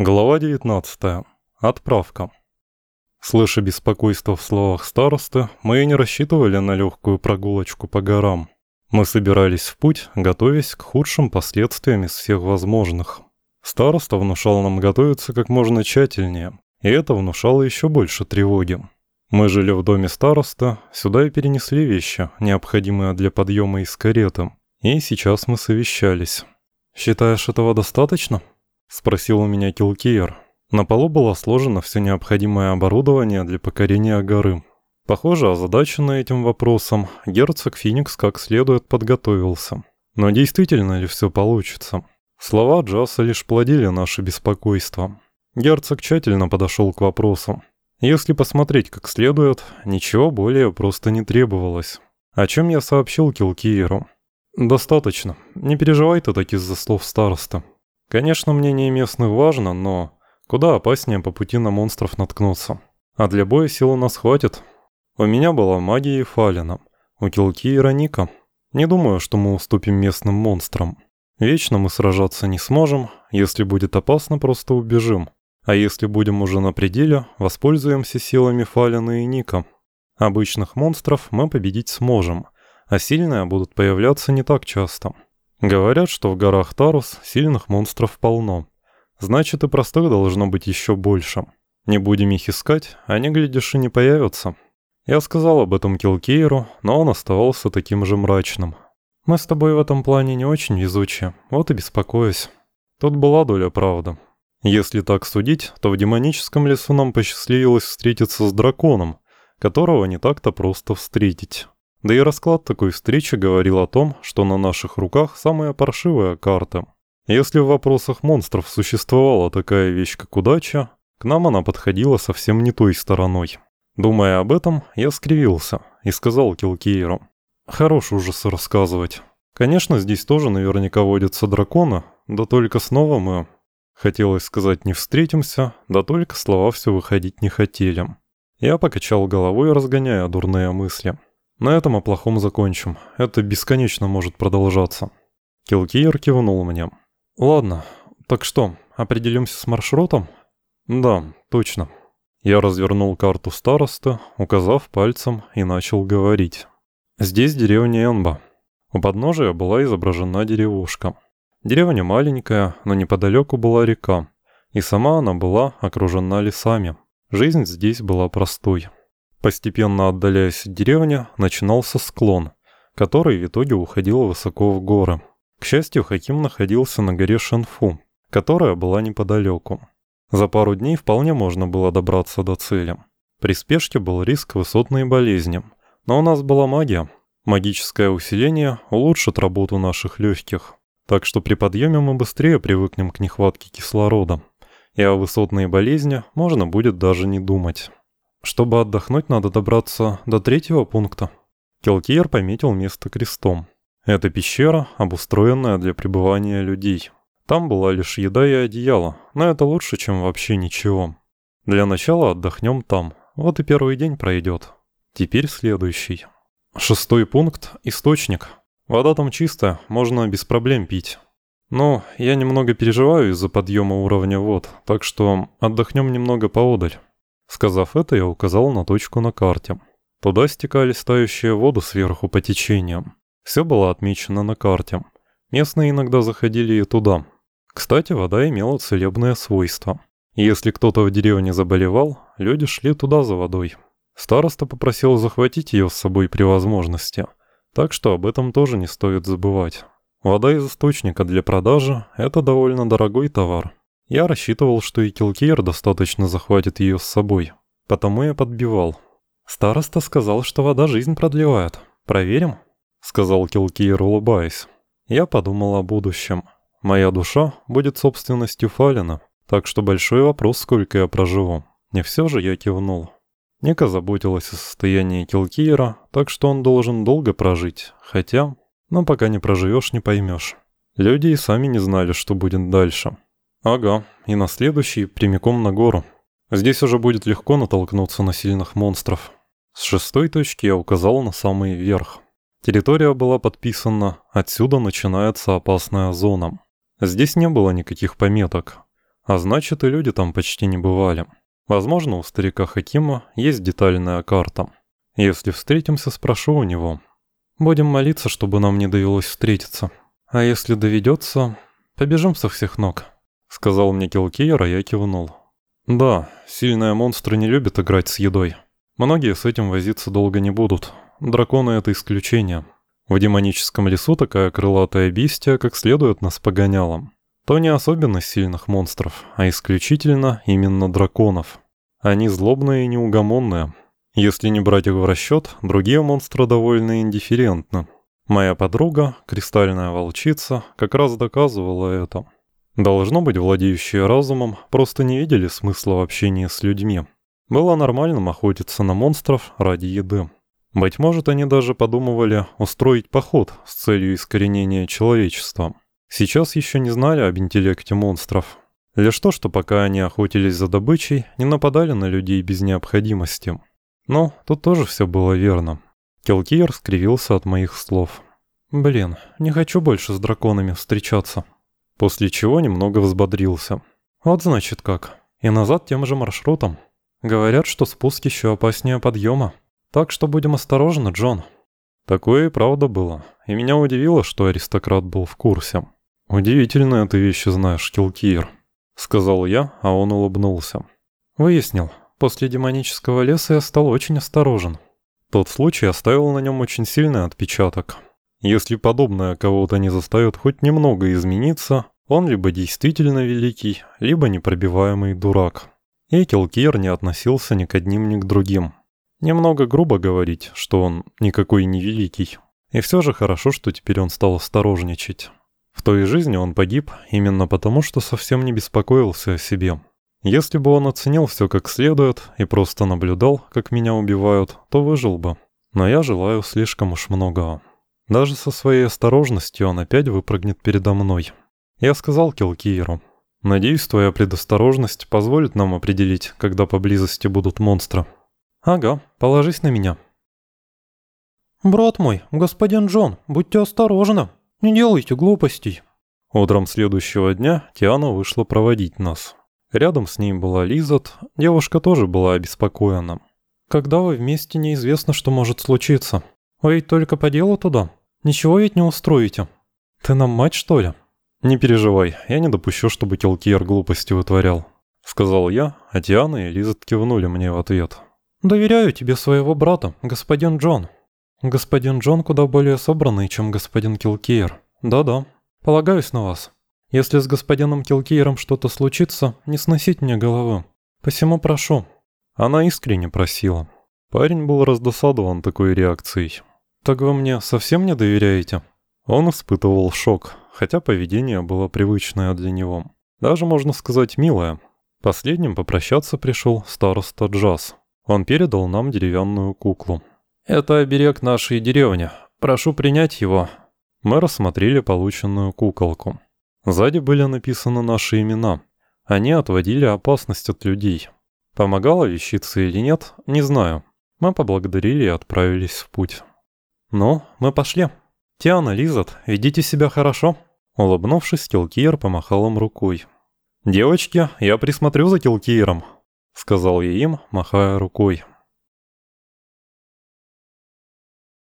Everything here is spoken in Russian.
Глава 19. Отправка. Слыша беспокойство в словах старосты, мы и не рассчитывали на легкую прогулочку по горам. Мы собирались в путь, готовясь к худшим последствиям из всех возможных. Староста внушал нам готовиться как можно тщательнее, и это внушало еще больше тревоги. Мы жили в доме староста, сюда и перенесли вещи, необходимые для подъема из кареты, и сейчас мы совещались. «Считаешь, этого достаточно?» — спросил у меня Килкиер. На полу было сложено все необходимое оборудование для покорения горы. Похоже, озадаченный этим вопросом, герцог Феникс как следует подготовился. Но действительно ли все получится? Слова Джаса лишь плодили наше беспокойство. Герцог тщательно подошел к вопросу. Если посмотреть как следует, ничего более просто не требовалось. О чем я сообщил Килкиеру. «Достаточно. Не переживай ты так из-за слов староста. Конечно, мнение местных важно, но куда опаснее по пути на монстров наткнуться. А для боя сил у нас хватит. У меня была магия и Фалина, у Килки и Раника. Не думаю, что мы уступим местным монстрам. Вечно мы сражаться не сможем, если будет опасно, просто убежим. А если будем уже на пределе, воспользуемся силами Фалина и Ника. Обычных монстров мы победить сможем, а сильные будут появляться не так часто. Говорят, что в горах Тарус сильных монстров полно. Значит, и простых должно быть еще больше. Не будем их искать, они, глядишь, и не появятся. Я сказал об этом Килкейру, но он оставался таким же мрачным. Мы с тобой в этом плане не очень везучие, вот и беспокоюсь. Тут была доля правды. Если так судить, то в демоническом лесу нам посчастливилось встретиться с драконом, которого не так-то просто встретить. Да и расклад такой встречи говорил о том, что на наших руках самая паршивая карта. Если в вопросах монстров существовала такая вещь, как удача, к нам она подходила совсем не той стороной. Думая об этом, я скривился и сказал Килкейру. «Хорош ужасы рассказывать. Конечно, здесь тоже наверняка водятся драконы, да только снова мы...» Хотелось сказать «не встретимся», да только слова все выходить не хотели. Я покачал головой, разгоняя дурные мысли. На этом о плохом закончим. Это бесконечно может продолжаться. Килкиер кивнул мне. Ладно, так что, определимся с маршрутом? Да, точно. Я развернул карту староста, указав пальцем и начал говорить. Здесь деревня Энба. У подножия была изображена деревушка. Деревня маленькая, но неподалеку была река, и сама она была окружена лесами. Жизнь здесь была простой. Постепенно отдаляясь от деревни, начинался склон, который в итоге уходил высоко в горы. К счастью, Хаким находился на горе Шанфу, которая была неподалеку. За пару дней вполне можно было добраться до цели. При спешке был риск высотной болезни, но у нас была магия. Магическое усиление улучшит работу наших легких, так что при подъеме мы быстрее привыкнем к нехватке кислорода, и о высотной болезни можно будет даже не думать. Чтобы отдохнуть, надо добраться до третьего пункта. Келкиер пометил место крестом. Это пещера, обустроенная для пребывания людей. Там была лишь еда и одеяло, но это лучше, чем вообще ничего. Для начала отдохнем там. Вот и первый день пройдет. Теперь следующий. Шестой пункт – источник. Вода там чистая, можно без проблем пить. Но я немного переживаю из-за подъема уровня вод, так что отдохнем немного поодаль. Сказав это, я указал на точку на карте. Туда стекали стающие воду сверху по течениям. Все было отмечено на карте. Местные иногда заходили и туда. Кстати, вода имела целебное свойство. Если кто-то в деревне заболевал, люди шли туда за водой. Староста попросил захватить ее с собой при возможности, так что об этом тоже не стоит забывать. Вода из источника для продажи – это довольно дорогой товар. Я рассчитывал, что и Килкейр достаточно захватит ее с собой. Потому я подбивал. Староста сказал, что вода жизнь продлевает. Проверим? Сказал Килкейр, улыбаясь. Я подумал о будущем. Моя душа будет собственностью Фалина, так что большой вопрос, сколько я проживу. Не все же я кивнул. Ника заботилась о состоянии Килкейра, так что он должен долго прожить. Хотя, но пока не проживешь, не поймешь. Люди и сами не знали, что будет дальше. Ага, и на следующий прямиком на гору. Здесь уже будет легко натолкнуться на сильных монстров. С шестой точки я указал на самый верх. Территория была подписана «Отсюда начинается опасная зона». Здесь не было никаких пометок. А значит, и люди там почти не бывали. Возможно, у старика Хакима есть детальная карта. Если встретимся, спрошу у него. Будем молиться, чтобы нам не довелось встретиться. А если доведется, побежим со всех ног», — сказал мне Килкейр, а я кивнул. «Да, сильные монстры не любят играть с едой. Многие с этим возиться долго не будут. Драконы — это исключение. В демоническом лесу такая крылатая бестия как следует нас погоняла. То не особенно сильных монстров, а исключительно именно драконов. Они злобные и неугомонные. Если не брать их в расчет, другие монстры довольно индифферентны. Моя подруга, кристальная волчица, как раз доказывала это. Должно быть, владеющие разумом просто не видели смысла в общении с людьми. Было нормальным охотиться на монстров ради еды. Быть может, они даже подумывали устроить поход с целью искоренения человечества. Сейчас еще не знали об интеллекте монстров. Лишь то, что пока они охотились за добычей, не нападали на людей без необходимости. Но тут тоже все было верно. Келкиер скривился от моих слов. «Блин, не хочу больше с драконами встречаться». После чего немного взбодрился. «Вот значит как. И назад тем же маршрутом. Говорят, что спуск еще опаснее подъема. Так что будем осторожны, Джон». Такое и правда было. И меня удивило, что аристократ был в курсе. «Удивительно ты вещи знаешь, Килкиер», — сказал я, а он улыбнулся. «Выяснил. После демонического леса я стал очень осторожен. Тот случай оставил на нем очень сильный отпечаток. Если подобное кого-то не заставит хоть немного измениться, он либо действительно великий, либо непробиваемый дурак». И Килкиер не относился ни к одним, ни к другим. Немного грубо говорить, что он никакой не великий. И все же хорошо, что теперь он стал осторожничать. В той жизни он погиб именно потому, что совсем не беспокоился о себе. Если бы он оценил все как следует и просто наблюдал, как меня убивают, то выжил бы. Но я желаю слишком уж многого. Даже со своей осторожностью он опять выпрыгнет передо мной. Я сказал Килкиеру. Надеюсь, твоя предосторожность позволит нам определить, когда поблизости будут монстры. Ага, положись на меня. Брат мой, господин Джон, будьте осторожны. Не делайте глупостей. Утром следующего дня Тиана вышла проводить нас. Рядом с ней была Лизат, девушка тоже была обеспокоена. «Когда вы вместе, неизвестно, что может случиться. Вы ведь только по делу туда. Ничего ведь не устроите. Ты нам мать, что ли?» «Не переживай, я не допущу, чтобы Келкиер глупости вытворял», — сказал я, а Тиана и Лизат кивнули мне в ответ. «Доверяю тебе своего брата, господин Джон», «Господин Джон куда более собранный, чем господин Килкейр. Да-да, полагаюсь на вас. Если с господином Килкейром что-то случится, не сносить мне головы. Посему прошу». Она искренне просила. Парень был раздосадован такой реакцией. «Так вы мне совсем не доверяете?» Он испытывал шок, хотя поведение было привычное для него. Даже, можно сказать, милое. Последним попрощаться пришел староста Джаз. Он передал нам деревянную куклу. «Это оберег нашей деревни. Прошу принять его». Мы рассмотрели полученную куколку. Сзади были написаны наши имена. Они отводили опасность от людей. Помогала вещица или нет, не знаю. Мы поблагодарили и отправились в путь. «Ну, мы пошли. Тиана, Лизат, ведите себя хорошо». Улыбнувшись, Килкиер помахал им рукой. «Девочки, я присмотрю за Килкиером», — сказал я им, махая рукой.